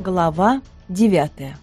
Глава девятая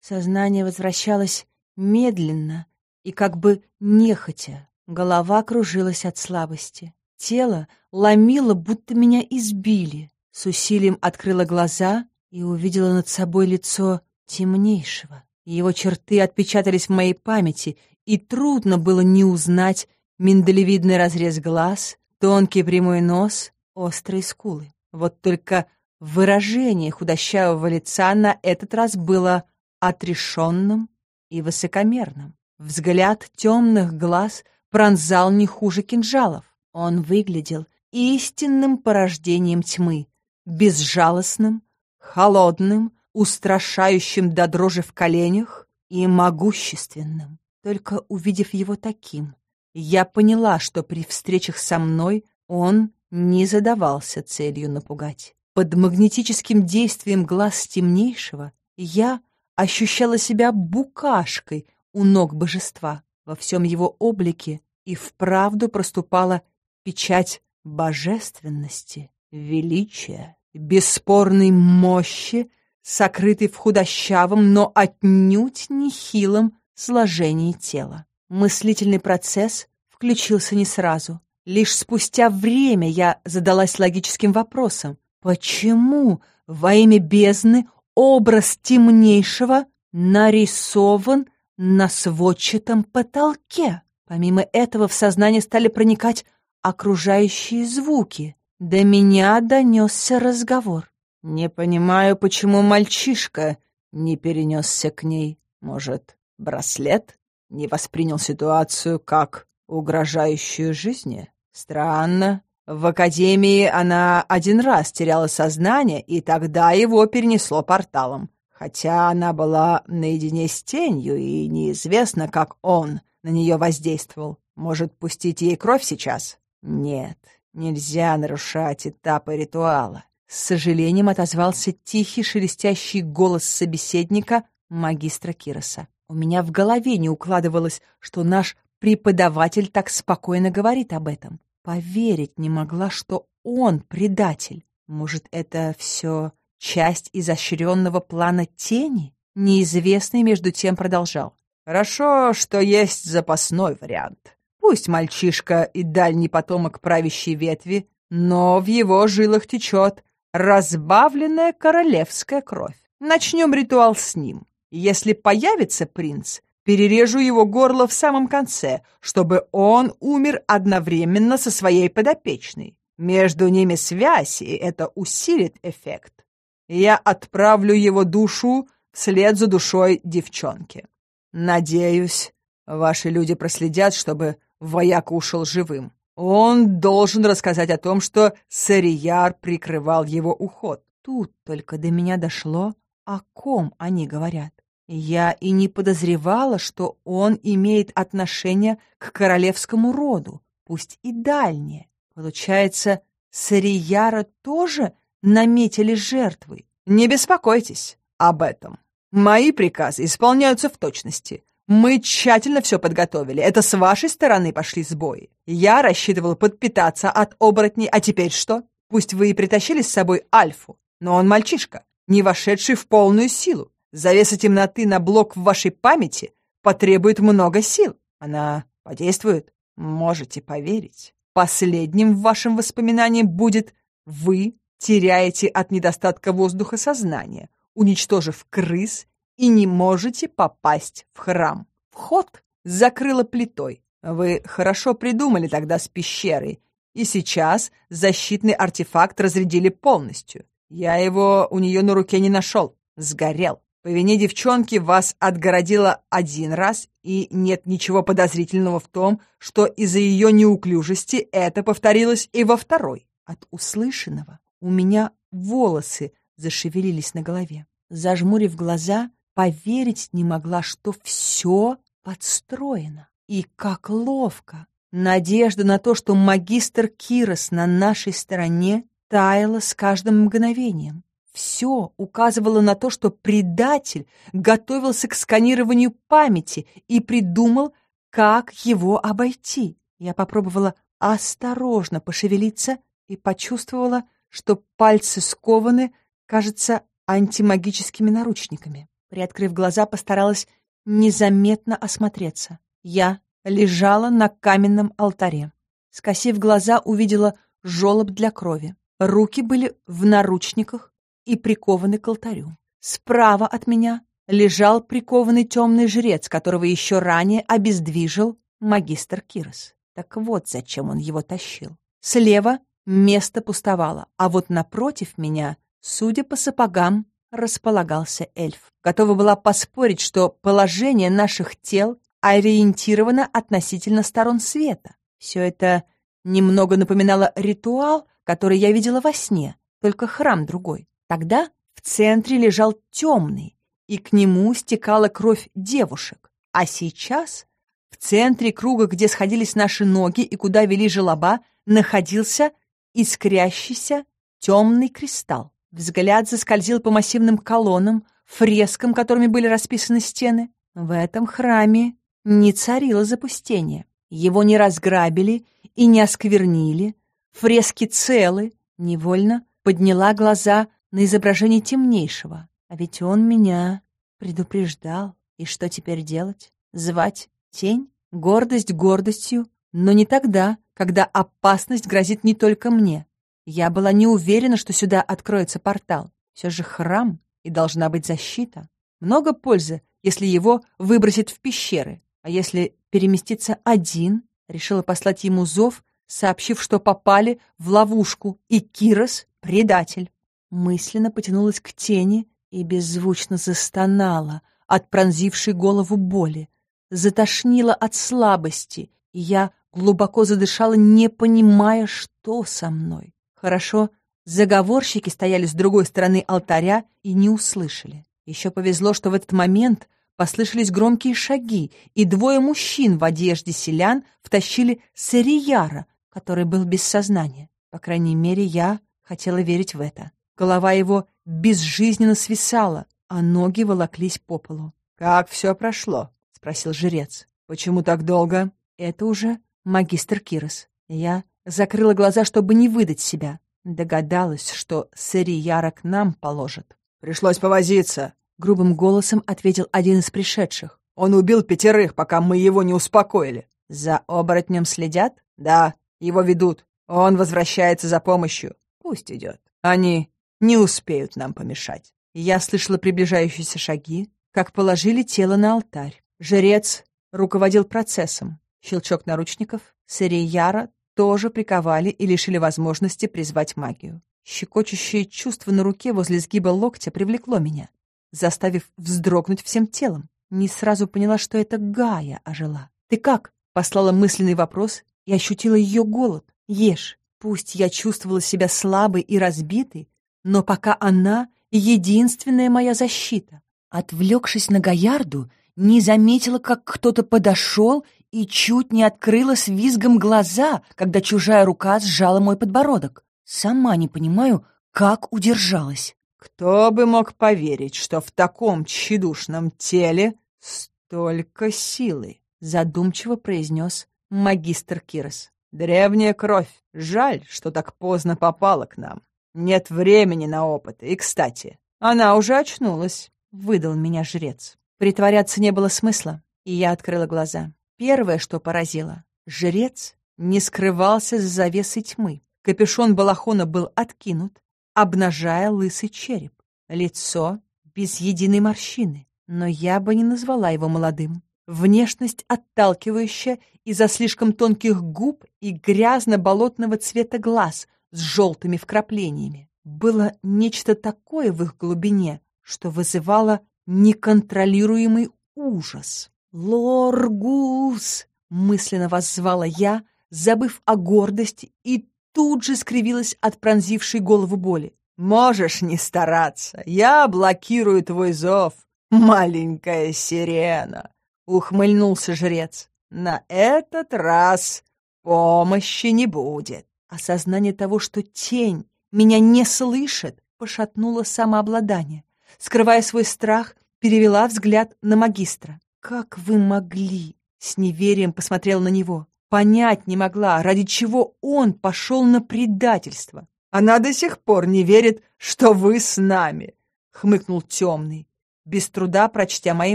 Сознание возвращалось медленно и как бы нехотя. Голова кружилась от слабости. Тело ломило, будто меня избили. С усилием открыла глаза и увидела над собой лицо темнейшего. Его черты отпечатались в моей памяти, и трудно было не узнать миндалевидный разрез глаз, тонкий прямой нос, острые скулы. Вот только выражение худощавого лица на этот раз было отрешенным и высокомерным. Взгляд темных глаз пронзал не хуже кинжалов. Он выглядел истинным порождением тьмы, безжалостным, холодным, устрашающим до дрожи в коленях и могущественным. Только увидев его таким, я поняла, что при встречах со мной он не задавался целью напугать. Под магнетическим действием глаз темнейшего я ощущала себя букашкой у ног божества. Во всем его облике и вправду проступала печать божественности, величия, бесспорной мощи, сокрытой в худощавом, но отнюдь не хилом сложении тела. Мыслительный процесс включился не сразу. Лишь спустя время я задалась логическим вопросом. Почему во имя бездны образ темнейшего нарисован на сводчатом потолке? Помимо этого в сознание стали проникать окружающие звуки. До меня донесся разговор. «Не понимаю, почему мальчишка не перенесся к ней. Может, браслет не воспринял ситуацию как угрожающую жизни? Странно. В академии она один раз теряла сознание, и тогда его перенесло порталом. Хотя она была наедине с тенью, и неизвестно, как он на нее воздействовал. Может, пустить ей кровь сейчас? Нет, нельзя нарушать этапы ритуала. С сожалением отозвался тихий шелестящий голос собеседника магистра Кироса. У меня в голове не укладывалось, что наш преподаватель так спокойно говорит об этом. Поверить не могла, что он предатель. Может, это все часть изощренного плана тени? Неизвестный между тем продолжал. Хорошо, что есть запасной вариант. Пусть мальчишка и дальний потомок правящей ветви, но в его жилах течет разбавленная королевская кровь. Начнем ритуал с ним. Если появится принц, перережу его горло в самом конце, чтобы он умер одновременно со своей подопечной. Между ними связь, и это усилит эффект. Я отправлю его душу вслед за душой девчонки. Надеюсь, ваши люди проследят, чтобы вояк ушел живым. Он должен рассказать о том, что Сарияр прикрывал его уход. Тут только до меня дошло, о ком они говорят. Я и не подозревала, что он имеет отношение к королевскому роду, пусть и дальнее. Получается, Сарияра тоже наметили жертвой. Не беспокойтесь об этом. Мои приказы исполняются в точности. Мы тщательно все подготовили. Это с вашей стороны пошли сбои. Я рассчитывал подпитаться от оборотней, а теперь что? Пусть вы и притащили с собой Альфу, но он мальчишка, не вошедший в полную силу. Завеса темноты на блок в вашей памяти потребует много сил. Она подействует, можете поверить. Последним в вашем воспоминании будет вы теряете от недостатка воздуха сознание, уничтожив крыс и не можете попасть в храм. Вход закрыла плитой. Вы хорошо придумали тогда с пещерой, и сейчас защитный артефакт разрядили полностью. Я его у нее на руке не нашел, сгорел. По вине девчонки вас отгородила один раз, и нет ничего подозрительного в том, что из-за ее неуклюжести это повторилось и во второй. От услышанного у меня волосы зашевелились на голове. Зажмурив глаза, Поверить не могла, что все подстроено. И как ловко! Надежда на то, что магистр Кирос на нашей стороне, таяла с каждым мгновением. Все указывало на то, что предатель готовился к сканированию памяти и придумал, как его обойти. Я попробовала осторожно пошевелиться и почувствовала, что пальцы скованы кажется, антимагическими наручниками. Приоткрыв глаза, постаралась незаметно осмотреться. Я лежала на каменном алтаре. Скосив глаза, увидела жёлоб для крови. Руки были в наручниках и прикованы к алтарю. Справа от меня лежал прикованный темный жрец, которого еще ранее обездвижил магистр Кирос. Так вот, зачем он его тащил. Слева место пустовало, а вот напротив меня, судя по сапогам, располагался эльф. Готова была поспорить, что положение наших тел ориентировано относительно сторон света. Все это немного напоминало ритуал, который я видела во сне, только храм другой. Тогда в центре лежал темный, и к нему стекала кровь девушек. А сейчас в центре круга, где сходились наши ноги и куда вели желоба, находился искрящийся темный кристалл. Взгляд заскользил по массивным колоннам, фрескам, которыми были расписаны стены. В этом храме не царило запустение. Его не разграбили и не осквернили. Фрески целы. Невольно подняла глаза на изображение темнейшего. А ведь он меня предупреждал. И что теперь делать? Звать тень? Гордость гордостью, но не тогда, когда опасность грозит не только мне. Я была не уверена, что сюда откроется портал. Все же храм, и должна быть защита. Много пользы, если его выбросить в пещеры. А если переместиться один, решила послать ему зов, сообщив, что попали в ловушку, и Кирос — предатель. Мысленно потянулась к тени и беззвучно застонала от пронзившей голову боли. Затошнила от слабости, и я глубоко задышала, не понимая, что со мной. Хорошо, заговорщики стояли с другой стороны алтаря и не услышали. Еще повезло, что в этот момент послышались громкие шаги, и двое мужчин в одежде селян втащили Сарияра, который был без сознания. По крайней мере, я хотела верить в это. Голова его безжизненно свисала, а ноги волоклись по полу. «Как все прошло?» — спросил жрец. «Почему так долго?» «Это уже магистр Кирос. Я Закрыла глаза, чтобы не выдать себя. Догадалась, что Сырияра к нам положит. «Пришлось повозиться», — грубым голосом ответил один из пришедших. «Он убил пятерых, пока мы его не успокоили». «За оборотнем следят?» «Да, его ведут. Он возвращается за помощью. Пусть идет. Они не успеют нам помешать». Я слышала приближающиеся шаги, как положили тело на алтарь. Жрец руководил процессом. Щелчок наручников. Сырияра тоже приковали и лишили возможности призвать магию. Щекочущее чувство на руке возле сгиба локтя привлекло меня, заставив вздрогнуть всем телом. Не сразу поняла, что это Гая ожила. «Ты как?» — послала мысленный вопрос и ощутила ее голод. «Ешь. Пусть я чувствовала себя слабой и разбитой, но пока она — единственная моя защита». Отвлекшись на Гаярду, не заметила, как кто-то подошел и чуть не открыла с визгом глаза, когда чужая рука сжала мой подбородок. Сама не понимаю, как удержалась. Кто бы мог поверить, что в таком тщедушном теле столько силы, задумчиво произнес магистр Кирос. Древняя кровь. Жаль, что так поздно попала к нам. Нет времени на опыт. И, кстати, она уже очнулась, выдал меня жрец. Притворяться не было смысла, и я открыла глаза. Первое, что поразило, жрец не скрывался за завесой тьмы. Капюшон балахона был откинут, обнажая лысый череп. Лицо без единой морщины, но я бы не назвала его молодым. Внешность отталкивающая из-за слишком тонких губ и грязно-болотного цвета глаз с желтыми вкраплениями. Было нечто такое в их глубине, что вызывало неконтролируемый ужас. «Лоргус!» — мысленно воззвала я, забыв о гордости, и тут же скривилась от пронзившей голову боли. «Можешь не стараться, я блокирую твой зов, маленькая сирена!» — ухмыльнулся жрец. «На этот раз помощи не будет». Осознание того, что тень меня не слышит, пошатнуло самообладание. Скрывая свой страх, перевела взгляд на магистра. «Как вы могли?» — с неверием посмотрел на него. Понять не могла, ради чего он пошел на предательство. Она до сих пор не верит, что вы с нами, — хмыкнул темный, без труда прочтя мои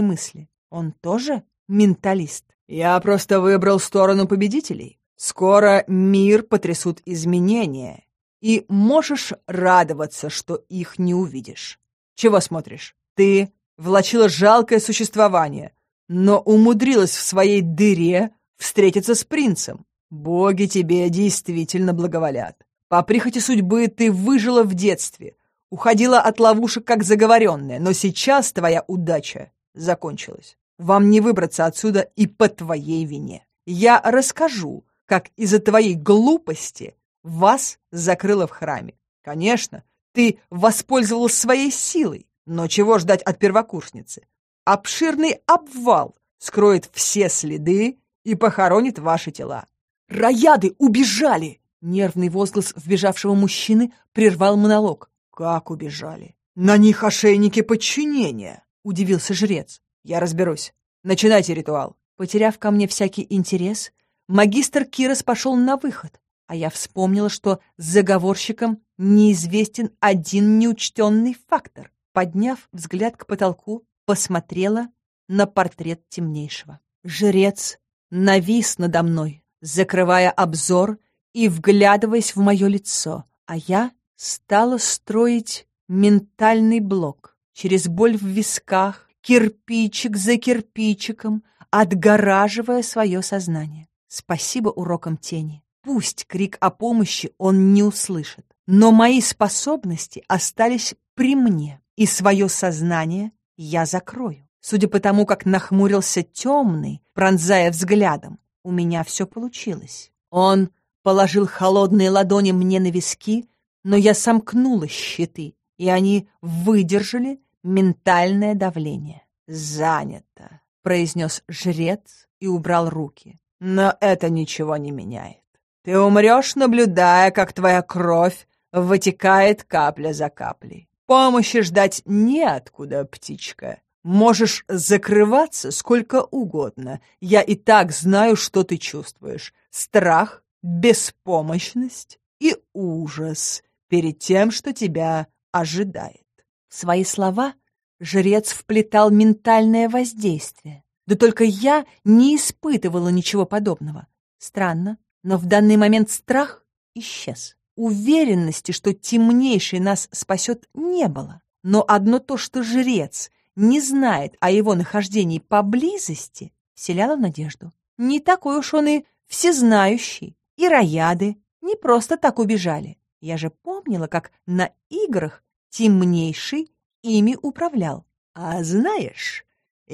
мысли. Он тоже менталист? Я просто выбрал сторону победителей. Скоро мир потрясут изменения, и можешь радоваться, что их не увидишь. Чего смотришь? Ты влачила жалкое существование, но умудрилась в своей дыре встретиться с принцем. Боги тебе действительно благоволят. По прихоти судьбы ты выжила в детстве, уходила от ловушек как заговоренная, но сейчас твоя удача закончилась. Вам не выбраться отсюда и по твоей вине. Я расскажу, как из-за твоей глупости вас закрыло в храме. Конечно, ты воспользовалась своей силой, но чего ждать от первокурсницы? Обширный обвал скроет все следы и похоронит ваши тела. «Рояды убежали!» Нервный возглас вбежавшего мужчины прервал монолог. «Как убежали?» «На них ошейники подчинения!» — удивился жрец. «Я разберусь. Начинайте ритуал». Потеряв ко мне всякий интерес, магистр Кирос пошел на выход, а я вспомнила, что заговорщикам неизвестен один неучтенный фактор. Подняв взгляд к потолку, посмотрела на портрет темнейшего. Жрец навис надо мной, закрывая обзор и вглядываясь в мое лицо, а я стала строить ментальный блок. Через боль в висках, кирпичик за кирпичиком, отгораживая свое сознание. Спасибо урокам тени. Пусть крик о помощи он не услышит, но мои способности остались при мне, и свое сознание я закрою. Судя по тому, как нахмурился темный, пронзая взглядом, у меня все получилось. Он положил холодные ладони мне на виски, но я сомкнула щиты, и они выдержали ментальное давление. «Занято», — произнес жрец и убрал руки. «Но это ничего не меняет. Ты умрешь, наблюдая, как твоя кровь вытекает капля за каплей. Помощи ждать неоткуда, птичка. Можешь закрываться сколько угодно. Я и так знаю, что ты чувствуешь. Страх, беспомощность и ужас перед тем, что тебя ожидает. В свои слова жрец вплетал ментальное воздействие. Да только я не испытывала ничего подобного. Странно, но в данный момент страх исчез. Уверенности, что темнейший нас спасет, не было. Но одно то, что жрец не знает о его нахождении поблизости, вселяло надежду. Не такой уж он и всезнающий. И рояды не просто так убежали. Я же помнила, как на играх темнейший ими управлял. А знаешь,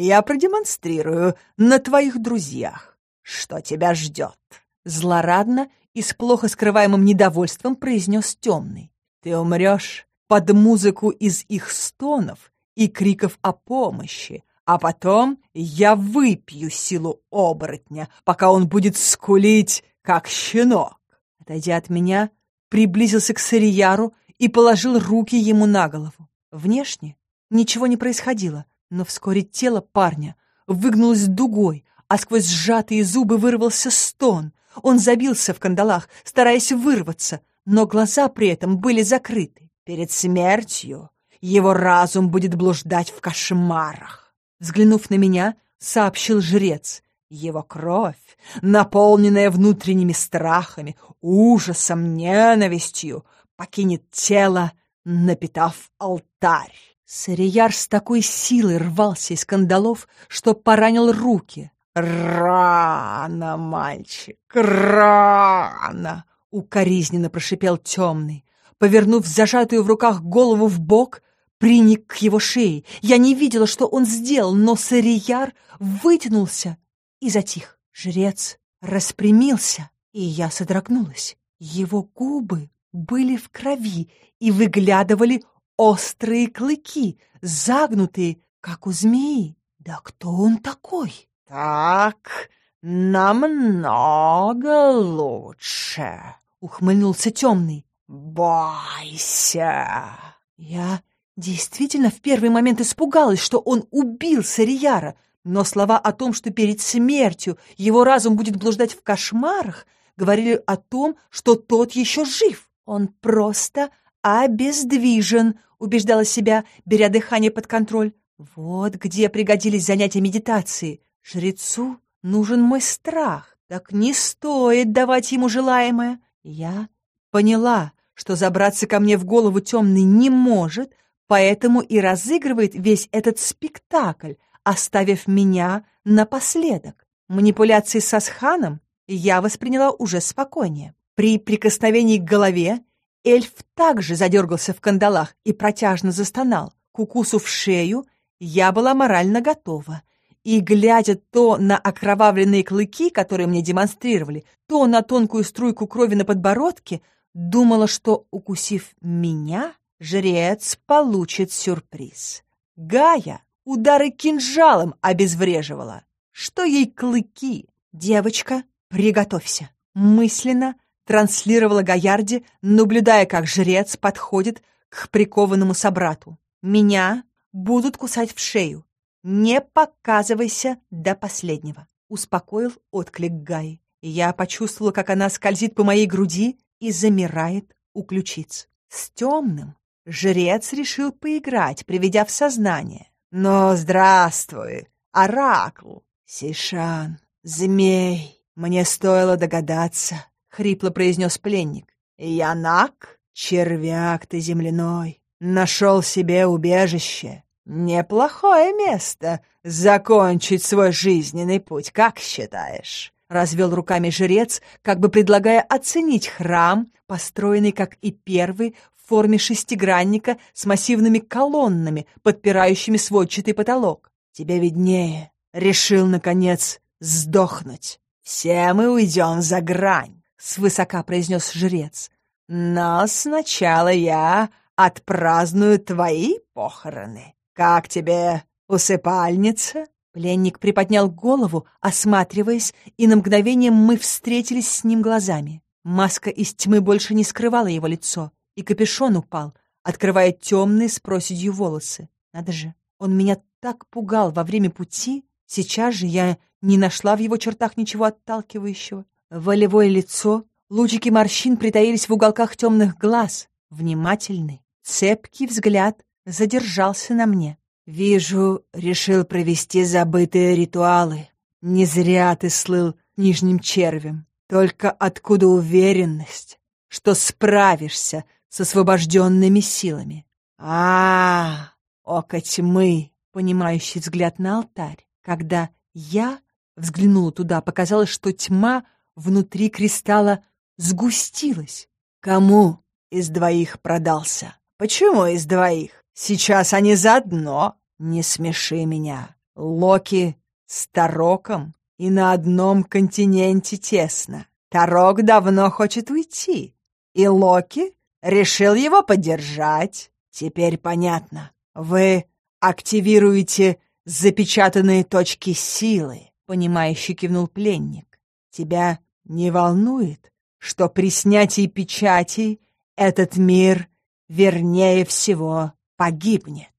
я продемонстрирую на твоих друзьях, что тебя ждет. Злорадно и с плохо скрываемым недовольством произнес темный. Ты умрешь под музыку из их стонов и криков о помощи, а потом я выпью силу оборотня, пока он будет скулить, как щенок. Отойдя от меня, приблизился к Сарияру и положил руки ему на голову. Внешне ничего не происходило, но вскоре тело парня выгнулось дугой, а сквозь сжатые зубы вырвался стон. Он забился в кандалах, стараясь вырваться, но глаза при этом были закрыты. Перед смертью его разум будет блуждать в кошмарах. Взглянув на меня, сообщил жрец. Его кровь, наполненная внутренними страхами, ужасом, ненавистью, покинет тело, напитав алтарь. Сарияр с такой силой рвался из кандалов, что поранил руки. «Рано, мальчик, рано!» — укоризненно прошипел темный. Повернув зажатую в руках голову в бок, приник к его шее. Я не видела, что он сделал, но Сарияр вытянулся и затих. Жрец распрямился, и я содрогнулась. Его губы были в крови и выглядывали острые клыки, загнутые, как у змеи. Да кто он такой? Так, намного лучше, ухмыльнулся темный. Бойся. Я действительно в первый момент испугалась, что он убил Сарияра, но слова о том, что перед смертью его разум будет блуждать в кошмарах, говорили о том, что тот еще жив. Он просто обездвижен, убеждала себя, беря дыхание под контроль. Вот где пригодились занятия медитации. Жрецу нужен мой страх. Так не стоит давать ему желаемое. Я поняла, что забраться ко мне в голову темный не может, поэтому и разыгрывает весь этот спектакль, оставив меня напоследок. Манипуляции со Сханом я восприняла уже спокойнее. При прикосновении к голове эльф также задергался в кандалах и протяжно застонал. К укусу в шею я была морально готова. И, глядя то на окровавленные клыки, которые мне демонстрировали, то на тонкую струйку крови на подбородке, думала, что, укусив меня, жрец получит сюрприз. Гая удары кинжалом обезвреживала. Что ей клыки? Девочка, приготовься. Мысленно транслировала Гаярди, наблюдая, как жрец подходит к прикованному собрату. Меня будут кусать в шею. Не показывайся до последнего. Успокоил отклик Гаи. Я почувствовала, как она скользит по моей груди и замирает у ключиц. С темным жрец решил поиграть, приведя в сознание. Но здравствуй, Оракул, Сишан, змей, мне стоило догадаться, — хрипло произнес пленник. Янак, червяк ты земляной, нашел себе убежище. Неплохое место закончить свой жизненный путь, как считаешь? Развел руками жрец, как бы предлагая оценить храм, построенный, как и первый, в форме шестигранника с массивными колоннами, подпирающими сводчатый потолок. Тебе виднее. Решил, наконец, сдохнуть. Все мы уйдем за грань, — свысока произнес жрец. Но сначала я отпраздную твои похороны. Как тебе усыпальница? Пленник приподнял голову, осматриваясь, и на мгновение мы встретились с ним глазами. Маска из тьмы больше не скрывала его лицо и капюшон упал, открывая темные с проседью волосы. Надо же, он меня так пугал во время пути, сейчас же я не нашла в его чертах ничего отталкивающего. Волевое лицо, лучики морщин притаились в уголках темных глаз. Внимательный, цепкий взгляд задержался на мне. «Вижу, решил провести забытые ритуалы. Не зря ты слыл нижним червем. Только откуда уверенность, что справишься с освобожденными силами. А, око тьмы, понимающий взгляд на алтарь. Когда я взглянула туда, показалось, что тьма внутри кристалла сгустилась. Кому из двоих продался? Почему из двоих? Сейчас они заодно. Не смеши меня. Локи с Тароком и на одном континенте тесно. Тарок давно хочет уйти, и Локи решил его поддержать. Теперь понятно. Вы активируете запечатанные точки силы, понимающе кивнул пленник. Тебя не волнует, что при снятии печати этот мир, вернее всего, погибнет.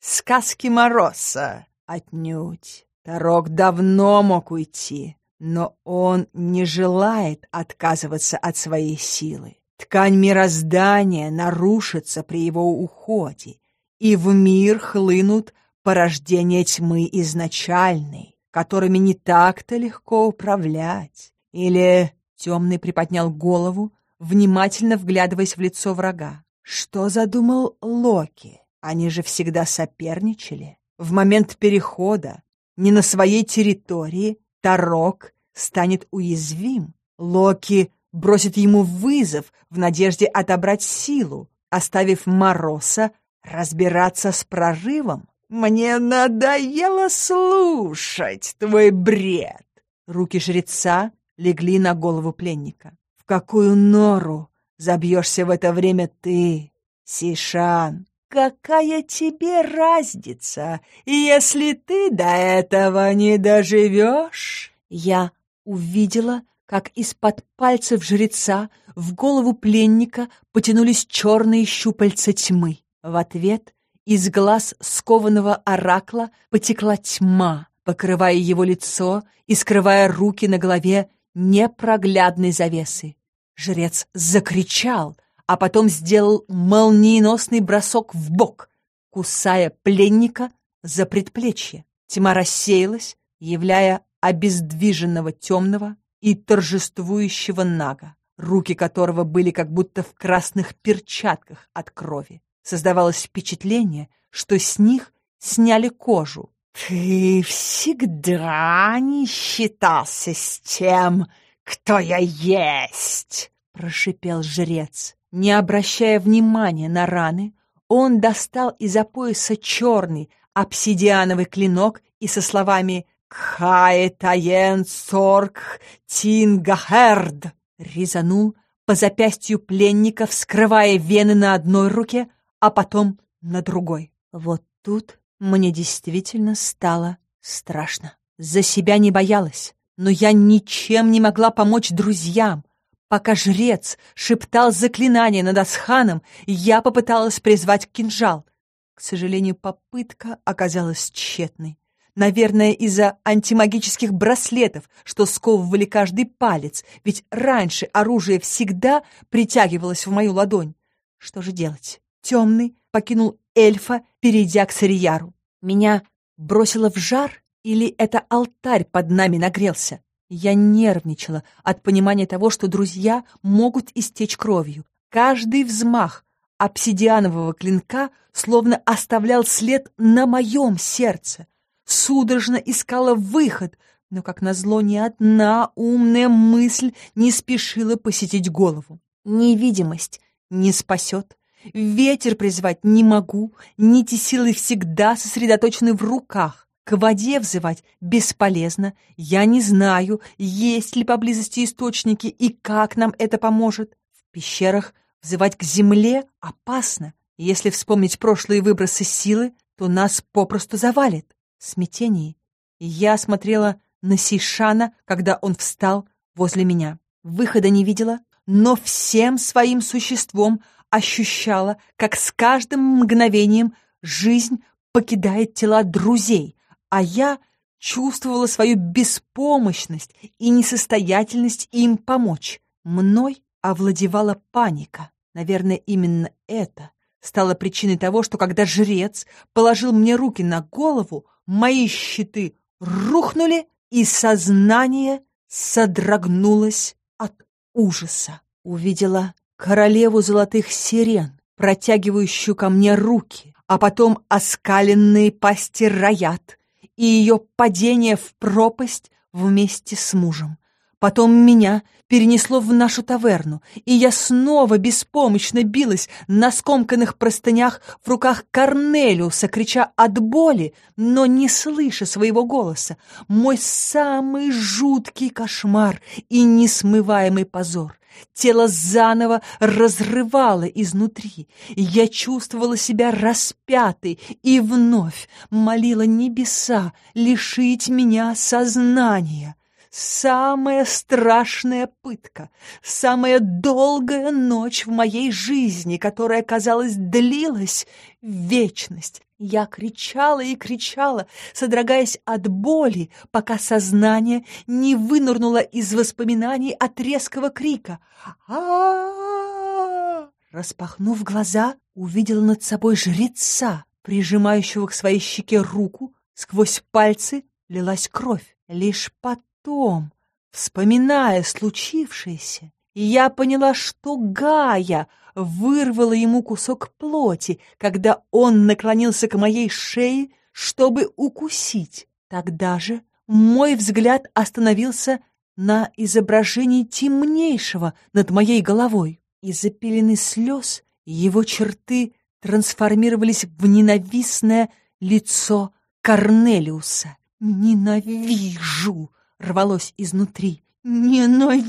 Сказки Мороза отнюдь. Тарок давно мог уйти, но он не желает отказываться от своей силы. Ткань мироздания нарушится при его уходе, и в мир хлынут порождения тьмы изначальной, которыми не так-то легко управлять. Или темный приподнял голову, внимательно вглядываясь в лицо врага. Что задумал Локи? Они же всегда соперничали. В момент перехода, не на своей территории, Тарок станет уязвим. Локи бросит ему вызов в надежде отобрать силу, оставив Мороса разбираться с прорывом. «Мне надоело слушать твой бред!» Руки жреца легли на голову пленника. «В какую нору забьешься в это время ты, Сишан? Какая тебе разница, если ты до этого не доживешь?» Я увидела, как из-под пальцев жреца в голову пленника потянулись черные щупальца тьмы. В ответ из глаз скованного оракла потекла тьма, покрывая его лицо и скрывая руки на голове непроглядной завесы. Жрец закричал, а потом сделал молниеносный бросок в бок, кусая пленника за предплечье. Тьма рассеялась, являя обездвиженного темного и торжествующего нага, руки которого были как будто в красных перчатках от крови. Создавалось впечатление, что с них сняли кожу. «Ты всегда не считался с тем, кто я есть!» — прошипел жрец. Не обращая внимания на раны, он достал из-за пояса черный обсидиановый клинок и со словами «Кхаэтаен сорг тингахерд» резанул по запястью пленника, вскрывая вены на одной руке, а потом на другой. Вот тут мне действительно стало страшно. За себя не боялась, но я ничем не могла помочь друзьям. Пока жрец шептал заклинание над Асханом, я попыталась призвать кинжал. К сожалению, попытка оказалась тщетной. Наверное, из-за антимагических браслетов, что сковывали каждый палец, ведь раньше оружие всегда притягивалось в мою ладонь. Что же делать? Темный покинул эльфа, перейдя к Сарияру. Меня бросило в жар или это алтарь под нами нагрелся? Я нервничала от понимания того, что друзья могут истечь кровью. Каждый взмах обсидианового клинка словно оставлял след на моем сердце судорожно искала выход, но, как назло, ни одна умная мысль не спешила посетить голову. Невидимость не спасет. Ветер призвать не могу, нити силы всегда сосредоточены в руках. К воде взывать бесполезно. Я не знаю, есть ли поблизости источники и как нам это поможет. В пещерах взывать к земле опасно. Если вспомнить прошлые выбросы силы, то нас попросту завалит смятении, я смотрела на Сейшана, когда он встал возле меня. Выхода не видела, но всем своим существом ощущала, как с каждым мгновением жизнь покидает тела друзей, а я чувствовала свою беспомощность и несостоятельность им помочь. Мной овладевала паника. Наверное, именно это стало причиной того, что когда жрец положил мне руки на голову, мои щиты рухнули, и сознание содрогнулось от ужаса. Увидела королеву золотых сирен, протягивающую ко мне руки, а потом оскаленные пасти роят и ее падение в пропасть вместе с мужем. Потом меня перенесло в нашу таверну, и я снова беспомощно билась на скомканных простынях в руках Корнелиуса, крича от боли, но не слыша своего голоса. Мой самый жуткий кошмар и несмываемый позор. Тело заново разрывало изнутри. Я чувствовала себя распятой и вновь молила небеса лишить меня сознания. Самая страшная пытка, самая долгая ночь в моей жизни, которая, казалось, длилась вечность. Я кричала и кричала, содрогаясь от боли, пока сознание не вынырнуло из воспоминаний от резкого крика. а Распахнув глаза, увидела над собой жреца, прижимающего к своей щеке руку, сквозь пальцы лилась кровь. Лишь потом вспоминая случившееся, я поняла, что Гая вырвала ему кусок плоти, когда он наклонился к моей шее, чтобы укусить. Тогда же мой взгляд остановился на изображении темнейшего над моей головой. Из-за пелены слез его черты трансформировались в ненавистное лицо Корнелиуса. «Ненавижу!» рвалось изнутри. «Ненавижу!»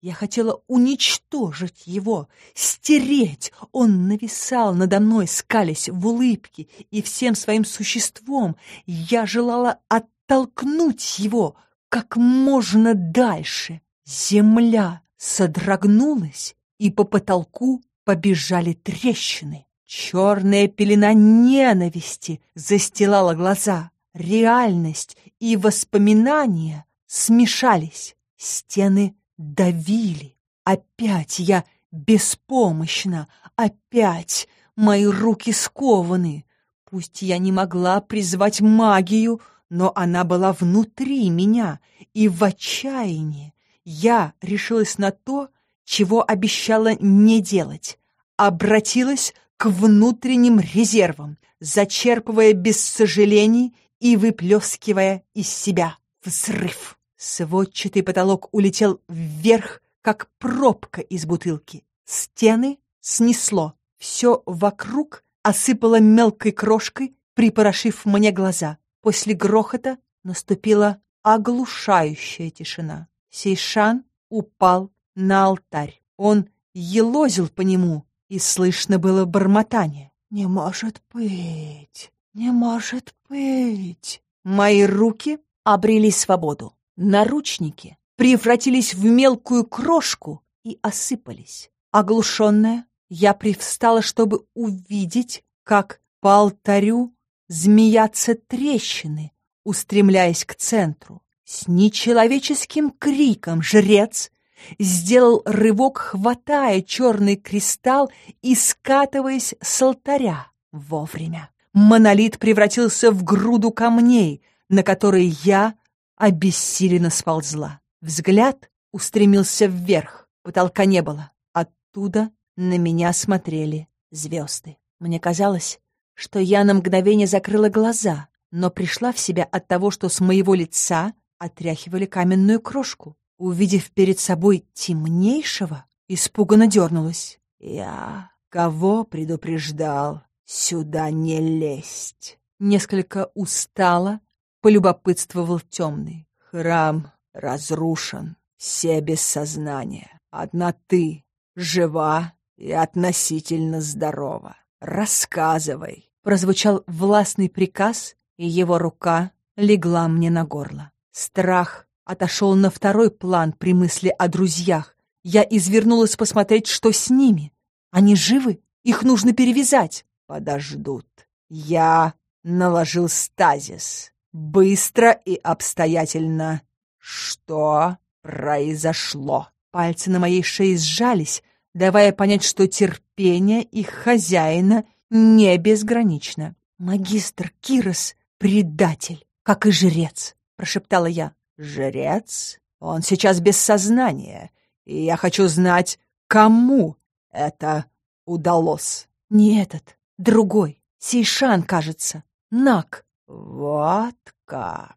Я хотела уничтожить его, стереть. Он нависал надо мной, скалясь в улыбке, и всем своим существом я желала оттолкнуть его как можно дальше. Земля содрогнулась, и по потолку побежали трещины. Черная пелена ненависти застилала глаза. Реальность и воспоминания смешались. Стены давили. Опять я беспомощна. Опять мои руки скованы. Пусть я не могла призвать магию, но она была внутри меня, и в отчаянии я решилась на то, чего обещала не делать. Обратилась к внутренним резервам, зачерпывая без сожалений и выплескивая из себя взрыв. Сводчатый потолок улетел вверх, как пробка из бутылки. Стены снесло. Все вокруг осыпало мелкой крошкой, припорошив мне глаза. После грохота наступила оглушающая тишина. Сейшан упал на алтарь. Он елозил по нему, и слышно было бормотание. «Не может быть! Не может быть!» Мои руки обрели свободу. Наручники превратились в мелкую крошку и осыпались. Оглушенная, я привстала, чтобы увидеть, как по алтарю змеятся трещины, устремляясь к центру. С нечеловеческим криком жрец сделал рывок, хватая черный кристалл и скатываясь с алтаря вовремя. Монолит превратился в груду камней, на которые я обессиленно сползла. Взгляд устремился вверх, потолка не было. Оттуда на меня смотрели звезды. Мне казалось, что я на мгновение закрыла глаза, но пришла в себя от того, что с моего лица отряхивали каменную крошку. Увидев перед собой темнейшего, испуганно дернулась. «Я кого предупреждал? Сюда не лезть!» Несколько устало полюбопытствовал темный. «Храм разрушен, все без сознания. Одна ты жива и относительно здорова. Рассказывай!» Прозвучал властный приказ, и его рука легла мне на горло. Страх отошел на второй план при мысли о друзьях. Я извернулась посмотреть, что с ними. Они живы? Их нужно перевязать. Подождут. Я наложил стазис. Быстро и обстоятельно. Что произошло? Пальцы на моей шее сжались, давая понять, что терпение их хозяина не безгранично. «Магистр Кирос — предатель, как и жрец», — прошептала я. «Жрец? Он сейчас без сознания, и я хочу знать, кому это удалось». «Не этот, другой. Сейшан, кажется. Нак». «Вот как!»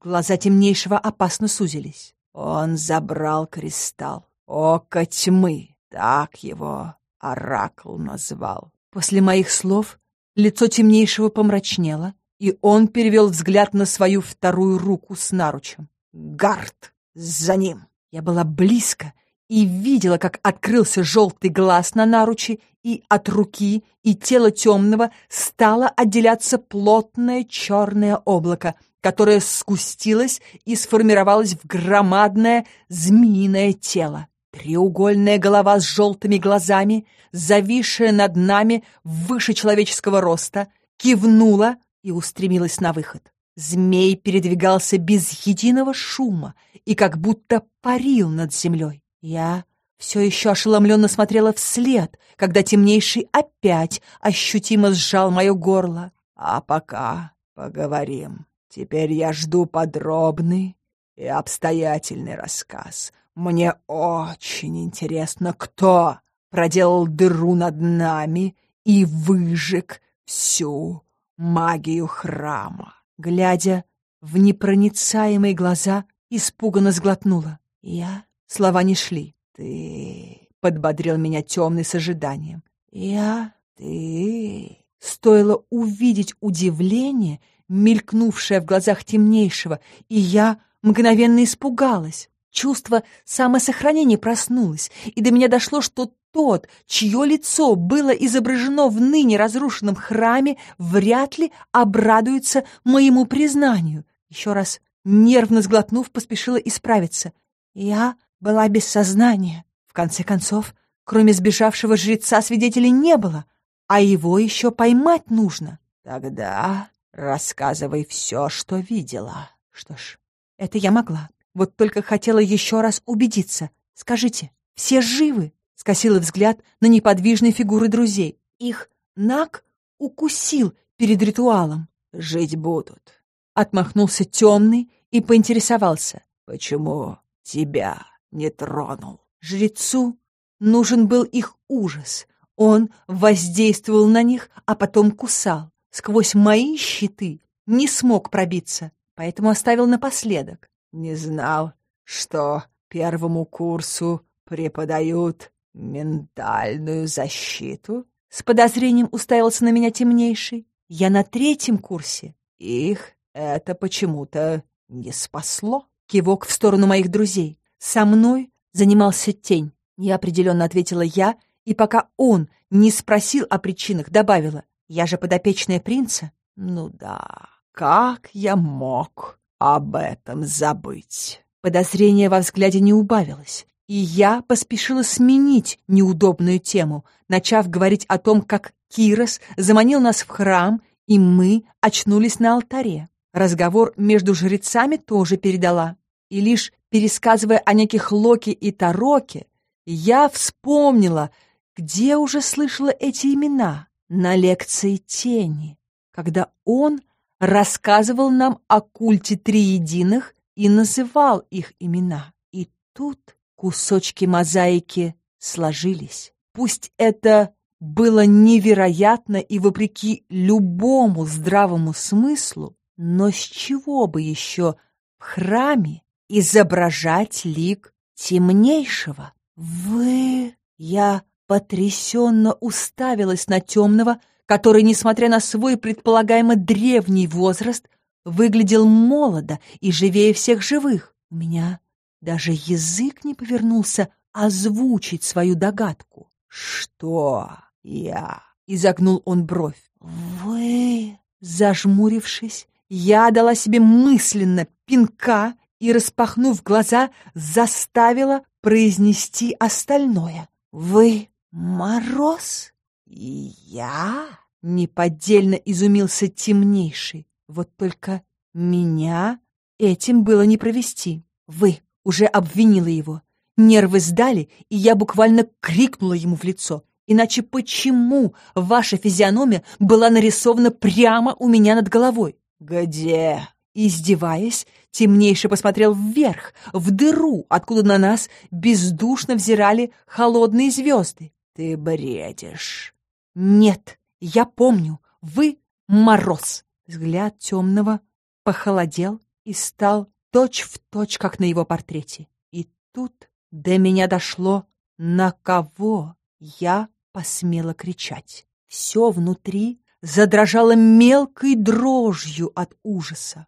Глаза темнейшего опасно сузились. Он забрал кристалл. Око тьмы, так его Оракл назвал. После моих слов лицо темнейшего помрачнело, и он перевел взгляд на свою вторую руку с наручем. Гард за ним. Я была близко и видела, как открылся желтый глаз на наруче, и от руки и тела темного стало отделяться плотное черное облако, которое скустилось и сформировалось в громадное змеиное тело. Треугольная голова с желтыми глазами, зависшая над нами выше человеческого роста, кивнула и устремилась на выход. Змей передвигался без единого шума и как будто парил над землей. Я все еще ошеломленно смотрела вслед, когда темнейший опять ощутимо сжал мое горло. А пока поговорим. Теперь я жду подробный и обстоятельный рассказ. Мне очень интересно, кто проделал дыру над нами и выжег всю магию храма глядя в непроницаемые глаза, испуганно сглотнула. Я... Слова не шли. «Ты...» — подбодрил меня темный с ожиданием. «Я... Ты...» Стоило увидеть удивление, мелькнувшее в глазах темнейшего, и я мгновенно испугалась. Чувство самосохранения проснулось, и до меня дошло, что тот, чье лицо было изображено в ныне разрушенном храме, вряд ли обрадуется моему признанию. Еще раз, нервно сглотнув, поспешила исправиться. Я была без сознания. В конце концов, кроме сбежавшего жреца, свидетелей не было, а его еще поймать нужно. Тогда рассказывай все, что видела. Что ж, это я могла. Вот только хотела еще раз убедиться. Скажите, все живы? скосила взгляд на неподвижные фигуры друзей. Их Нак укусил перед ритуалом. «Жить будут», — отмахнулся темный и поинтересовался. «Почему тебя не тронул?» Жрецу нужен был их ужас. Он воздействовал на них, а потом кусал. Сквозь мои щиты не смог пробиться, поэтому оставил напоследок. «Не знал, что первому курсу преподают ментальную защиту?» С подозрением уставился на меня темнейший. Я на третьем курсе. Их это почему-то не спасло. Кивок в сторону моих друзей. Со мной занимался тень. Неопределенно ответила я, и пока он не спросил о причинах, добавила. Я же подопечная принца. Ну да, как я мог об этом забыть? Подозрение во взгляде не убавилось. И я поспешила сменить неудобную тему, начав говорить о том, как Кирос заманил нас в храм, и мы очнулись на алтаре. Разговор между жрецами тоже передала. И лишь пересказывая о неких Локе и Тароке, я вспомнила, где уже слышала эти имена на лекции тени, когда он рассказывал нам о культе триединых и называл их имена. И тут Кусочки мозаики сложились. Пусть это было невероятно и вопреки любому здравому смыслу, но с чего бы еще в храме изображать лик темнейшего? Вы... Я потрясенно уставилась на темного, который, несмотря на свой предполагаемо древний возраст, выглядел молодо и живее всех живых. У меня даже язык не повернулся озвучить свою догадку. «Что я?» — изогнул он бровь. «Вы...» — зажмурившись, я дала себе мысленно пинка и, распахнув глаза, заставила произнести остальное. «Вы Мороз?» «И я?» — неподдельно изумился темнейший. Вот только меня этим было не провести. «Вы уже обвинила его. Нервы сдали, и я буквально крикнула ему в лицо. Иначе почему ваша физиономия была нарисована прямо у меня над головой? Где? Издеваясь, темнейший посмотрел вверх, в дыру, откуда на нас бездушно взирали холодные звезды. Ты бредишь. Нет, я помню, вы мороз. Взгляд темного похолодел и стал точь в точь, как на его портрете. И тут до меня дошло, на кого я посмела кричать. Все внутри задрожало мелкой дрожью от ужаса.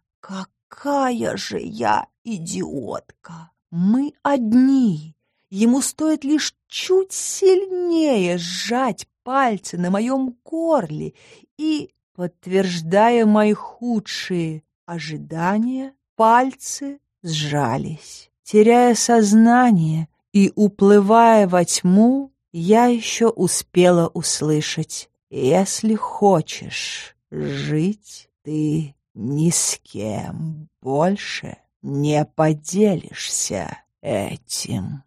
Какая же я идиотка! Мы одни. Ему стоит лишь чуть сильнее сжать пальцы на моем горле и, подтверждая мои худшие ожидания, Пальцы сжались. Теряя сознание и уплывая во тьму, я еще успела услышать. Если хочешь жить, ты ни с кем больше не поделишься этим.